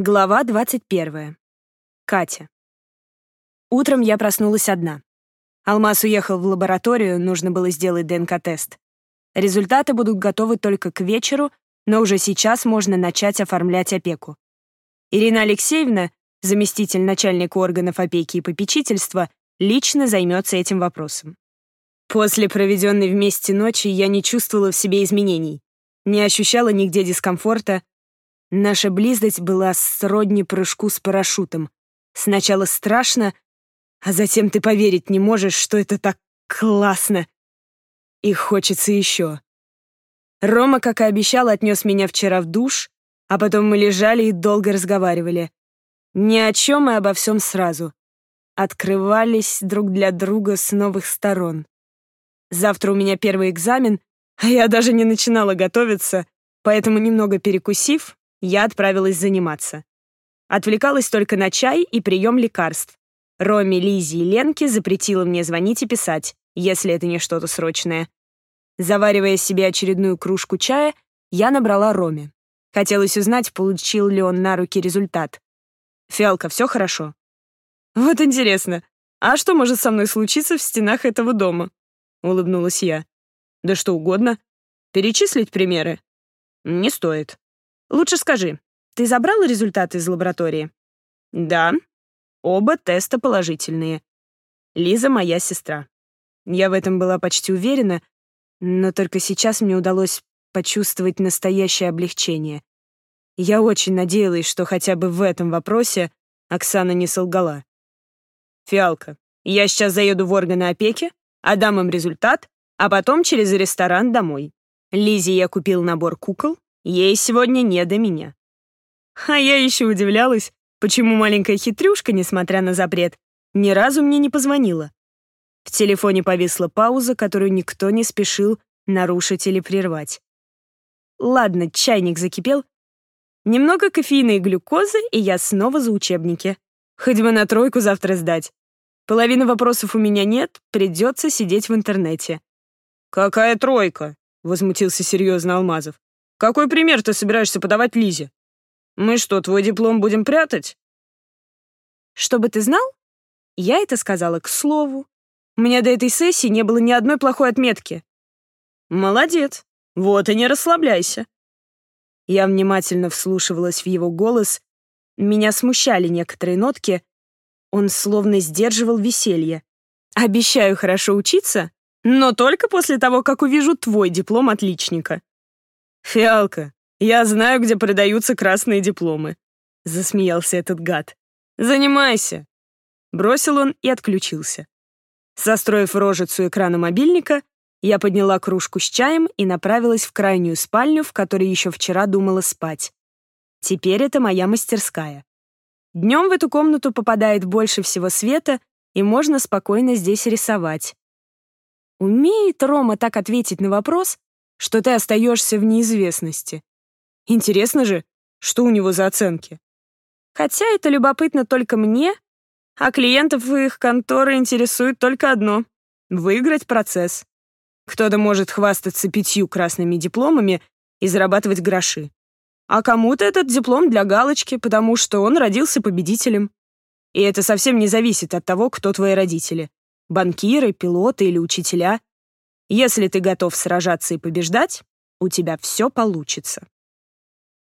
Глава 21. Катя. Утром я проснулась одна. Алмаз уехал в лабораторию, нужно было сделать ДНК-тест. Результаты будут готовы только к вечеру, но уже сейчас можно начать оформлять опеку. Ирина Алексеевна, заместитель начальника органов опеки и попечительства, лично займется этим вопросом. После проведенной вместе ночи я не чувствовала в себе изменений, не ощущала нигде дискомфорта, Наша близость была сродни прыжку с парашютом. Сначала страшно, а затем ты поверить не можешь, что это так классно. И хочется еще. Рома, как и обещал, отнес меня вчера в душ, а потом мы лежали и долго разговаривали. Ни о чем и обо всем сразу. Открывались друг для друга с новых сторон. Завтра у меня первый экзамен, а я даже не начинала готовиться, поэтому, немного перекусив, я отправилась заниматься. Отвлекалась только на чай и прием лекарств. Роме, Лизе и Ленке запретила мне звонить и писать, если это не что-то срочное. Заваривая себе очередную кружку чая, я набрала Роме. Хотелось узнать, получил ли он на руки результат. «Фиалка, все хорошо?» «Вот интересно, а что может со мной случиться в стенах этого дома?» — улыбнулась я. «Да что угодно. Перечислить примеры?» «Не стоит. Лучше скажи, ты забрала результаты из лаборатории? Да. Оба теста положительные. Лиза моя сестра. Я в этом была почти уверена, но только сейчас мне удалось почувствовать настоящее облегчение. Я очень надеялась, что хотя бы в этом вопросе Оксана не солгала. «Фиалка, я сейчас заеду в органы опеки, отдам им результат, а потом через ресторан домой. Лизе я купил набор кукол, Ей сегодня не до меня. А я еще удивлялась, почему маленькая хитрюшка, несмотря на запрет, ни разу мне не позвонила. В телефоне повисла пауза, которую никто не спешил нарушить или прервать. Ладно, чайник закипел. Немного кофеина и глюкозы, и я снова за учебники. Хоть бы на тройку завтра сдать. Половины вопросов у меня нет, придется сидеть в интернете. «Какая тройка?» — возмутился серьезно Алмазов. Какой пример ты собираешься подавать Лизе? Мы что, твой диплом будем прятать? Чтобы ты знал, я это сказала к слову. У меня до этой сессии не было ни одной плохой отметки. Молодец. Вот и не расслабляйся. Я внимательно вслушивалась в его голос. Меня смущали некоторые нотки. Он словно сдерживал веселье. Обещаю хорошо учиться, но только после того, как увижу твой диплом отличника. «Фиалка, я знаю, где продаются красные дипломы», — засмеялся этот гад. «Занимайся!» Бросил он и отключился. Состроив рожицу экрана мобильника, я подняла кружку с чаем и направилась в крайнюю спальню, в которой еще вчера думала спать. Теперь это моя мастерская. Днем в эту комнату попадает больше всего света, и можно спокойно здесь рисовать. Умеет Рома так ответить на вопрос, что ты остаешься в неизвестности. Интересно же, что у него за оценки. Хотя это любопытно только мне, а клиентов их конторы интересует только одно — выиграть процесс. Кто-то может хвастаться пятью красными дипломами и зарабатывать гроши. А кому-то этот диплом для галочки, потому что он родился победителем. И это совсем не зависит от того, кто твои родители. Банкиры, пилоты или учителя. Если ты готов сражаться и побеждать, у тебя все получится.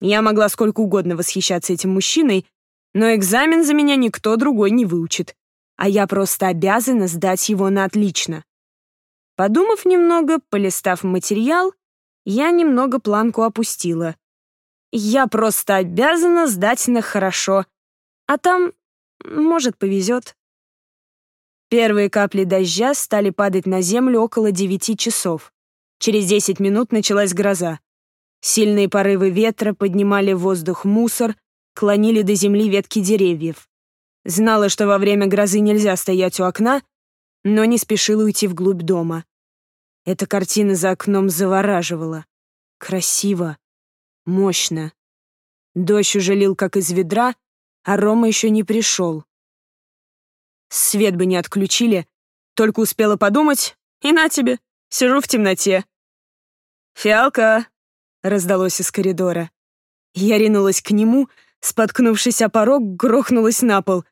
Я могла сколько угодно восхищаться этим мужчиной, но экзамен за меня никто другой не выучит, а я просто обязана сдать его на отлично. Подумав немного, полистав материал, я немного планку опустила. Я просто обязана сдать на хорошо, а там, может, повезет. Первые капли дождя стали падать на землю около девяти часов. Через десять минут началась гроза. Сильные порывы ветра поднимали в воздух мусор, клонили до земли ветки деревьев. Знала, что во время грозы нельзя стоять у окна, но не спешила уйти вглубь дома. Эта картина за окном завораживала. Красиво, мощно. Дождь уже лил, как из ведра, а Рома еще не пришел. Свет бы не отключили. Только успела подумать, и на тебе, сижу в темноте. «Фиалка!» — раздалось из коридора. Я ринулась к нему, Споткнувшись о порог, грохнулась на пол.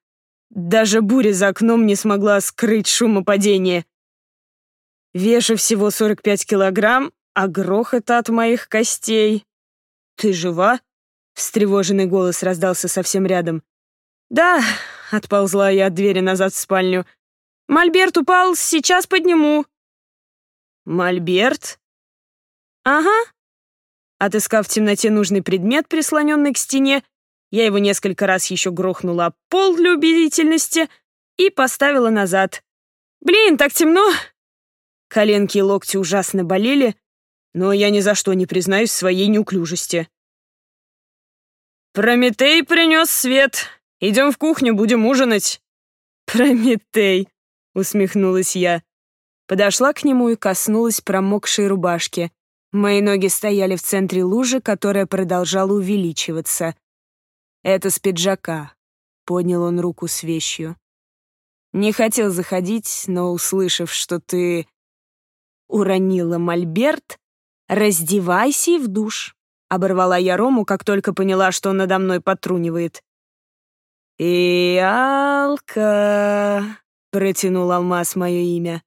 Даже буря за окном не смогла скрыть шума падения. Вешу всего 45 килограмм, а грохот от моих костей. «Ты жива?» — встревоженный голос раздался совсем рядом. «Да», — отползла я от двери назад в спальню. «Мольберт упал, сейчас подниму». «Мольберт?» «Ага». Отыскав в темноте нужный предмет, прислоненный к стене, я его несколько раз еще грохнула пол для убедительности и поставила назад. «Блин, так темно!» Коленки и локти ужасно болели, но я ни за что не признаюсь своей неуклюжести. «Прометей принес свет. Идем в кухню, будем ужинать». «Прометей», — усмехнулась я. Подошла к нему и коснулась промокшей рубашки. Мои ноги стояли в центре лужи, которая продолжала увеличиваться. «Это с пиджака», — поднял он руку с вещью. «Не хотел заходить, но, услышав, что ты уронила мольберт, раздевайся и в душ. Оборвала я Рому, как только поняла, что он надо мной потрунивает. «Иалка», — протянул Алмаз мое имя.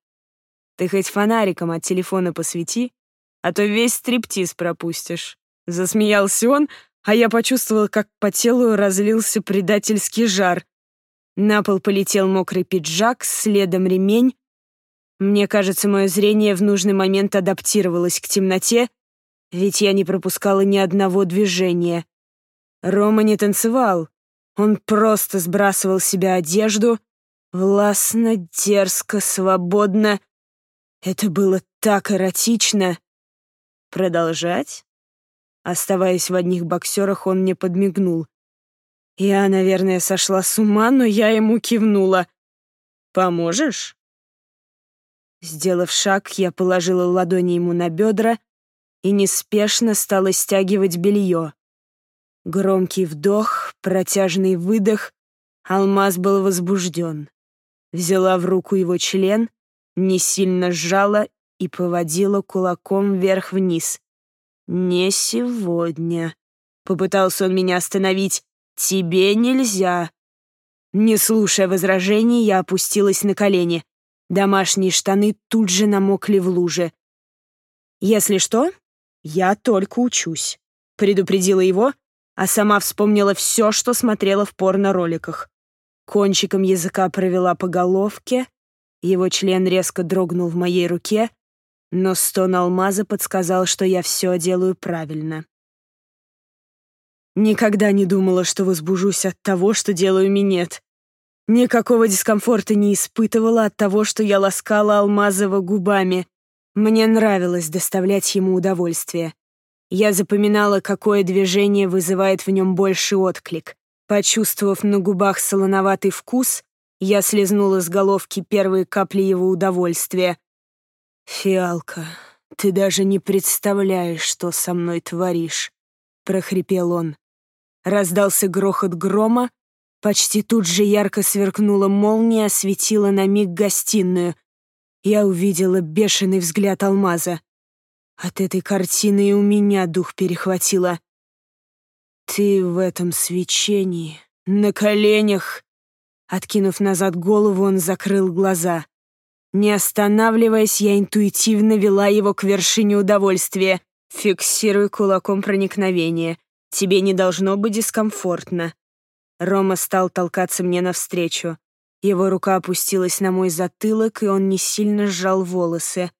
«Ты хоть фонариком от телефона посвети, а то весь стриптиз пропустишь». Засмеялся он, а я почувствовала, как по телу разлился предательский жар. На пол полетел мокрый пиджак, следом ремень, мне кажется, мое зрение в нужный момент адаптировалось к темноте, ведь я не пропускала ни одного движения. Рома не танцевал. Он просто сбрасывал с себя одежду, властно, дерзко, свободно. Это было так эротично. Продолжать? Оставаясь в одних боксерах, он мне подмигнул. Я, наверное, сошла с ума, но я ему кивнула. «Поможешь?» Сделав шаг, я положила ладони ему на бедра и неспешно стала стягивать белье. Громкий вдох, протяжный выдох. Алмаз был возбужден. Взяла в руку его член, не сильно сжала и поводила кулаком вверх-вниз. «Не сегодня», — попытался он меня остановить. «Тебе нельзя». Не слушая возражений, я опустилась на колени. Домашние штаны тут же намокли в луже. «Если что, я только учусь», — предупредила его, а сама вспомнила все, что смотрела в порно-роликах. Кончиком языка провела по головке, его член резко дрогнул в моей руке, но стон алмаза подсказал, что я все делаю правильно. Никогда не думала, что возбужусь от того, что делаю минет. Никакого дискомфорта не испытывала от того, что я ласкала Алмазова губами. Мне нравилось доставлять ему удовольствие. Я запоминала, какое движение вызывает в нем больший отклик. Почувствовав на губах солоноватый вкус, я слезнула с головки первые капли его удовольствия. «Фиалка, ты даже не представляешь, что со мной творишь», — прохрипел он. Раздался грохот грома, Почти тут же ярко сверкнула молния, осветила на миг гостиную. Я увидела бешеный взгляд алмаза. От этой картины и у меня дух перехватило. «Ты в этом свечении, на коленях!» Откинув назад голову, он закрыл глаза. Не останавливаясь, я интуитивно вела его к вершине удовольствия. «Фиксируй кулаком проникновение. Тебе не должно быть дискомфортно. Рома стал толкаться мне навстречу. Его рука опустилась на мой затылок, и он не сильно сжал волосы.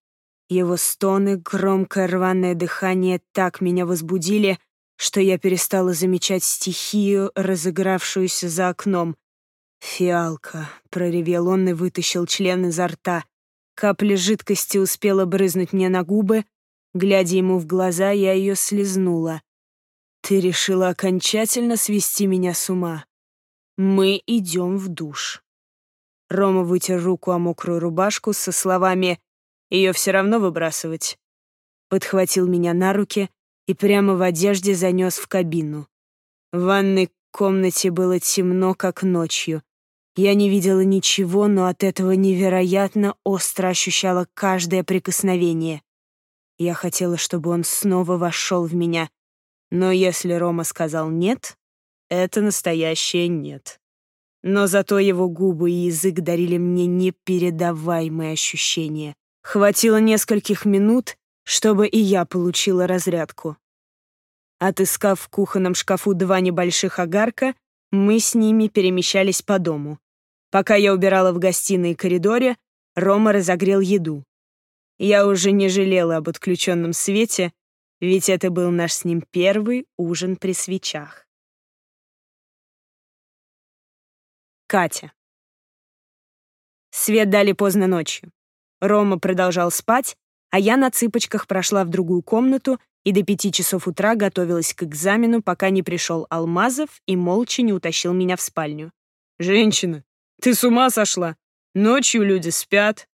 Его стоны, громкое рваное дыхание так меня возбудили, что я перестала замечать стихию, разыгравшуюся за окном. «Фиалка», — проревел он и вытащил член изо рта. Капля жидкости успела брызнуть мне на губы. Глядя ему в глаза, я ее слезнула. Ты решила окончательно свести меня с ума. Мы идем в душ. Рома вытер руку о мокрую рубашку со словами «Ее все равно выбрасывать». Подхватил меня на руки и прямо в одежде занес в кабину. В ванной комнате было темно, как ночью. Я не видела ничего, но от этого невероятно остро ощущала каждое прикосновение. Я хотела, чтобы он снова вошел в меня, но если Рома сказал «нет», это настоящее «нет». Но зато его губы и язык дарили мне непередаваемые ощущения. Хватило нескольких минут, чтобы и я получила разрядку. Отыскав в кухонном шкафу два небольших огарка, мы с ними перемещались по дому. Пока я убирала в гостиной и коридоре, Рома разогрел еду. Я уже не жалела об отключенном свете, ведь это был наш с ним первый ужин при свечах. Катя. Свет дали поздно ночью. Рома продолжал спать, а я на цыпочках прошла в другую комнату и до пяти часов утра готовилась к экзамену, пока не пришел Алмазов и молча не утащил меня в спальню. «Женщина, ты с ума сошла? Ночью люди спят!»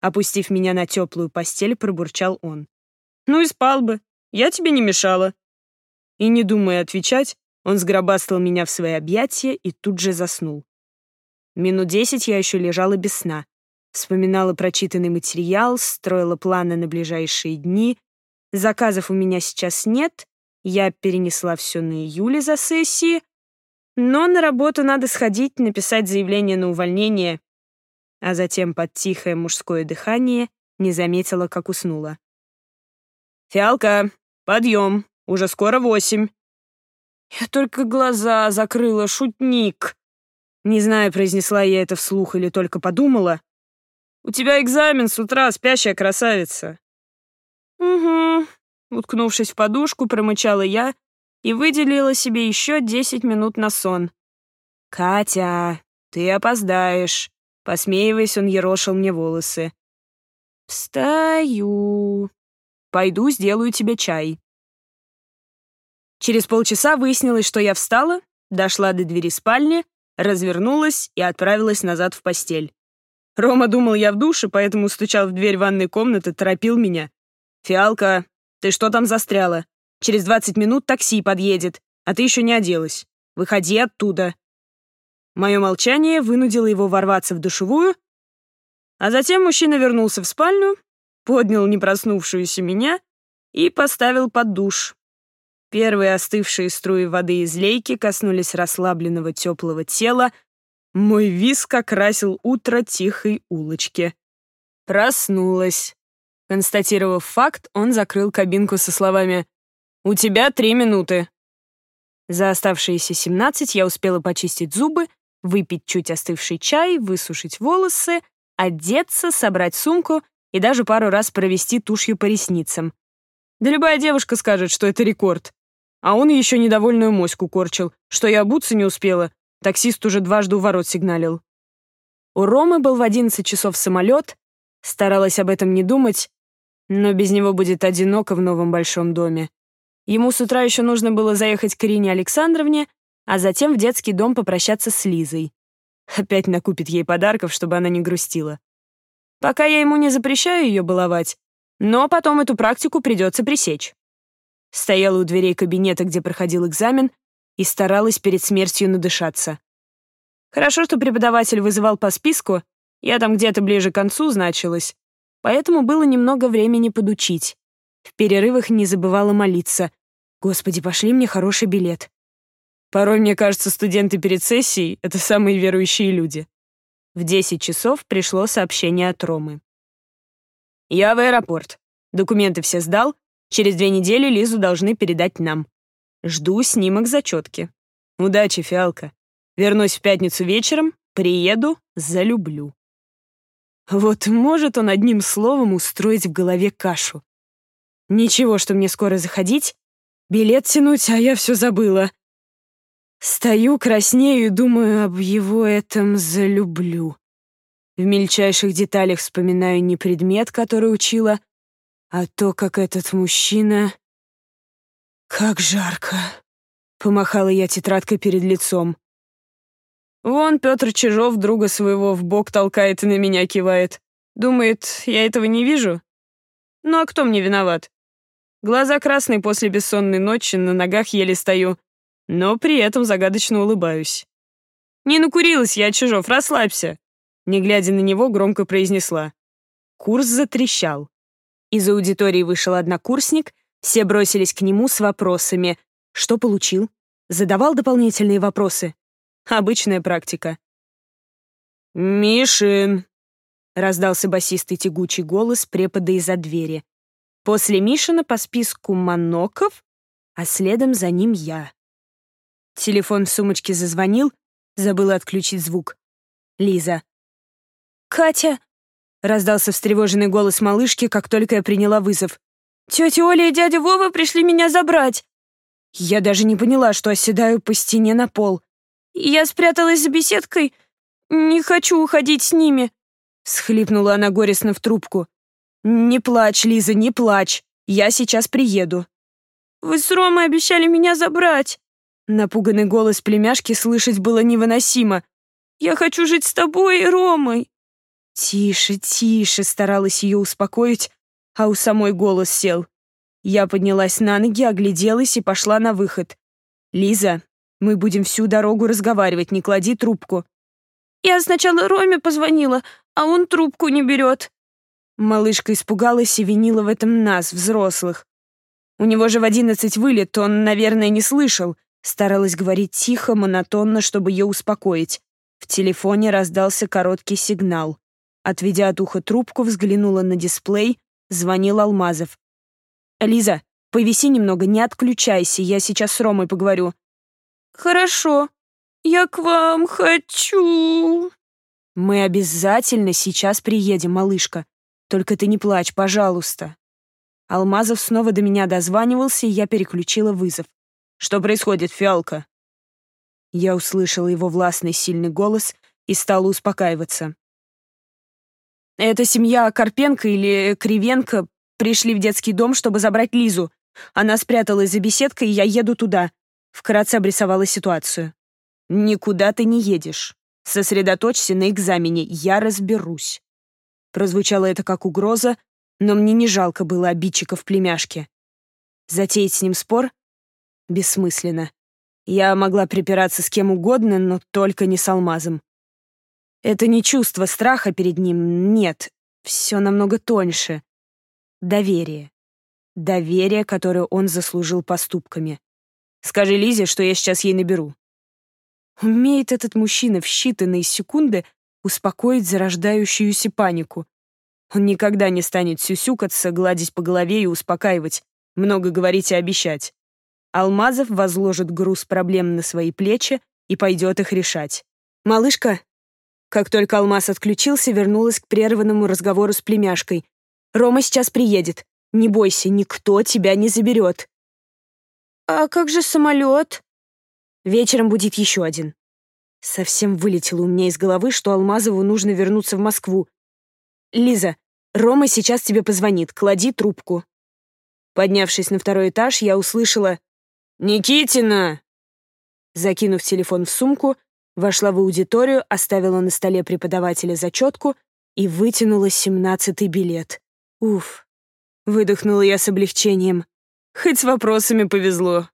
Опустив меня на теплую постель, пробурчал он. «Ну и спал бы. Я тебе не мешала». И не думая отвечать, он сгробастал меня в свои объятия и тут же заснул. Минут десять я еще лежала без сна. Вспоминала прочитанный материал, строила планы на ближайшие дни, Заказов у меня сейчас нет, я перенесла все на июле за сессии, но на работу надо сходить, написать заявление на увольнение, а затем под тихое мужское дыхание не заметила, как уснула. «Фиалка, подъем, уже скоро восемь». Я только глаза закрыла, шутник. Не знаю, произнесла я это вслух или только подумала. «У тебя экзамен с утра, спящая красавица». «Угу», — уткнувшись в подушку, промычала я и выделила себе еще десять минут на сон. «Катя, ты опоздаешь», — посмеиваясь, он ерошил мне волосы. «Встаю. Пойду сделаю тебе чай». Через полчаса выяснилось, что я встала, дошла до двери спальни, развернулась и отправилась назад в постель. Рома думал, я в душе, поэтому стучал в дверь ванной комнаты, торопил меня. «Фиалка, ты что там застряла? Через двадцать минут такси подъедет, а ты еще не оделась. Выходи оттуда». Мое молчание вынудило его ворваться в душевую, а затем мужчина вернулся в спальню, поднял непроснувшуюся меня и поставил под душ. Первые остывшие струи воды из лейки коснулись расслабленного теплого тела. Мой виск окрасил утро тихой улочки. Проснулась. Констатировав факт, он закрыл кабинку со словами «У тебя три минуты». За оставшиеся 17 я успела почистить зубы, выпить чуть остывший чай, высушить волосы, одеться, собрать сумку и даже пару раз провести тушью по ресницам. Да любая девушка скажет, что это рекорд. А он еще недовольную моську корчил, что я обуться не успела. Таксист уже дважды у ворот сигналил. У Ромы был в 11 часов самолет. Старалась об этом не думать, но без него будет одиноко в новом большом доме. Ему с утра еще нужно было заехать к Ирине Александровне, а затем в детский дом попрощаться с Лизой. Опять накупит ей подарков, чтобы она не грустила. Пока я ему не запрещаю ее баловать, но потом эту практику придется пресечь. Стояла у дверей кабинета, где проходил экзамен, и старалась перед смертью надышаться. Хорошо, что преподаватель вызывал по списку, я там где-то ближе к концу значилась, поэтому было немного времени подучить. В перерывах не забывала молиться. «Господи, пошли мне хороший билет». Порой, мне кажется, студенты перед сессией — это самые верующие люди. В 10 часов пришло сообщение от Ромы. «Я в аэропорт. Документы все сдал. Через две недели Лизу должны передать нам. Жду снимок зачетки. Удачи, фиалка. Вернусь в пятницу вечером, приеду, залюблю». Вот может он одним словом устроить в голове кашу. Ничего, что мне скоро заходить, билет тянуть, а я все забыла. Стою, краснею и думаю об его этом залюблю. В мельчайших деталях вспоминаю не предмет, который учила, а то, как этот мужчина... Как жарко. Помахала я тетрадкой перед лицом. Вон Петр Чижов друга своего в бок толкает и на меня кивает. Думает, я этого не вижу? Ну а кто мне виноват? Глаза красные после бессонной ночи, на ногах еле стою, но при этом загадочно улыбаюсь. «Не накурилась я, Чижов, расслабься!» Не глядя на него, громко произнесла. Курс затрещал. Из аудитории вышел однокурсник, все бросились к нему с вопросами. Что получил? Задавал дополнительные вопросы. Обычная практика. «Мишин!» — раздался басистый тягучий голос препода из-за двери. После Мишина по списку Маноков, а следом за ним я. Телефон в сумочке зазвонил, забыла отключить звук. Лиза. «Катя!» — раздался встревоженный голос малышки, как только я приняла вызов. «Тетя Оля и дядя Вова пришли меня забрать!» Я даже не поняла, что оседаю по стене на пол. «Я спряталась за беседкой. Не хочу уходить с ними», — схлипнула она горестно в трубку. «Не плачь, Лиза, не плачь. Я сейчас приеду». «Вы с Ромой обещали меня забрать». Напуганный голос племяшки слышать было невыносимо. «Я хочу жить с тобой и Ромой». «Тише, тише», — старалась ее успокоить, а у самой голос сел. Я поднялась на ноги, огляделась и пошла на выход. «Лиза, мы будем всю дорогу разговаривать, не клади трубку». «Я сначала Роме позвонила, а он трубку не берет». Малышка испугалась и винила в этом нас, взрослых. У него же в одиннадцать вылет, он, наверное, не слышал. Старалась говорить тихо, монотонно, чтобы ее успокоить. В телефоне раздался короткий сигнал. Отведя от уха трубку, взглянула на дисплей, звонил Алмазов. «Лиза, повиси немного, не отключайся, я сейчас с Ромой поговорю». «Хорошо, я к вам хочу». «Мы обязательно сейчас приедем, малышка. Только ты не плачь, пожалуйста». Алмазов снова до меня дозванивался, и я переключила вызов. «Что происходит, фиалка?» Я услышала его властный сильный голос и стала успокаиваться. «Это семья Карпенко или Кривенко Пришли в детский дом, чтобы забрать Лизу. Она спряталась за беседкой, я еду туда. Вкратце обрисовала ситуацию. «Никуда ты не едешь. Сосредоточься на экзамене, я разберусь». Прозвучало это как угроза, но мне не жалко было обидчиков племяшки. Затеять с ним спор? Бессмысленно. Я могла припираться с кем угодно, но только не с алмазом. Это не чувство страха перед ним, нет. Все намного тоньше. Доверие. Доверие, которое он заслужил поступками. Скажи Лизе, что я сейчас ей наберу. Умеет этот мужчина в считанные секунды успокоить зарождающуюся панику. Он никогда не станет сюсюкаться, гладить по голове и успокаивать, много говорить и обещать. Алмазов возложит груз проблем на свои плечи и пойдет их решать. «Малышка?» Как только Алмаз отключился, вернулась к прерванному разговору с племяшкой, Рома сейчас приедет. Не бойся, никто тебя не заберет. А как же самолет? Вечером будет еще один. Совсем вылетело у меня из головы, что Алмазову нужно вернуться в Москву. Лиза, Рома сейчас тебе позвонит, клади трубку. Поднявшись на второй этаж, я услышала «Никитина!». Закинув телефон в сумку, вошла в аудиторию, оставила на столе преподавателя зачетку и вытянула семнадцатый билет. Уф. Выдохнула я с облегчением. Хоть с вопросами повезло.